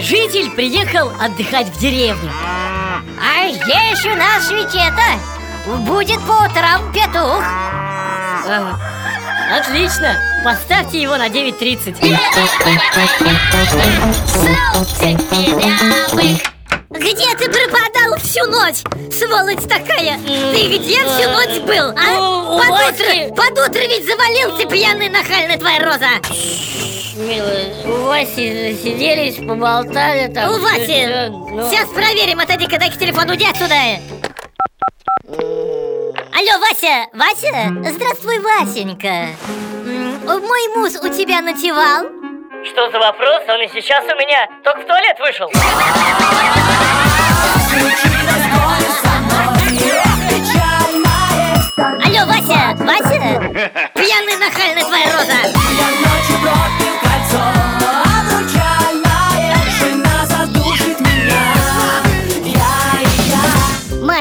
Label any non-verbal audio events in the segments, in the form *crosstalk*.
житель приехал отдыхать в деревню. А здесь у нас ведь это Будет по утрам петух. А, Отлично, поставьте его на 9.30 Где ты пропадал всю ночь, сволочь такая? Ты где всю ночь был, а? Под утро, под утро ведь завалился пьяный нахальный твоя роза Васи засиделись, поболтали там У Васи, всё, ну. сейчас проверим, отойди-ка дай к телефону, иди отсюда Алло, Вася, Вася? Здравствуй, Васенька Мой муж у тебя ночевал? Что за вопрос? Он и сейчас у меня только в туалет вышел Алло, Вася, Вася? Пьяный нахальный твоя роза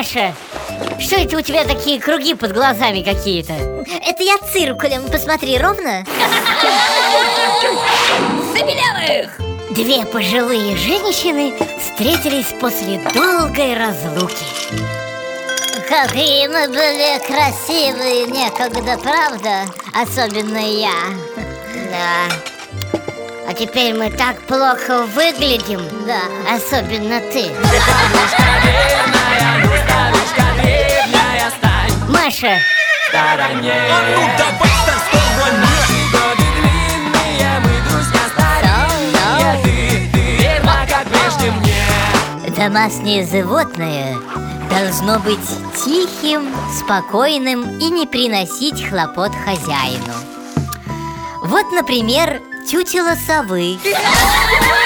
Маша, что это у тебя такие круги под глазами какие-то? Это я циркулем, посмотри, ровно. Забелявых! Две пожилые женщины встретились после долгой разлуки. Какие мы были красивые некогда, правда? Особенно я. Да. А теперь мы так плохо выглядим Да, особенно ты Маша, Домашнее животное должно быть тихим, спокойным и не приносить хлопот хозяину. Вот, например, чучело совы. *laughs*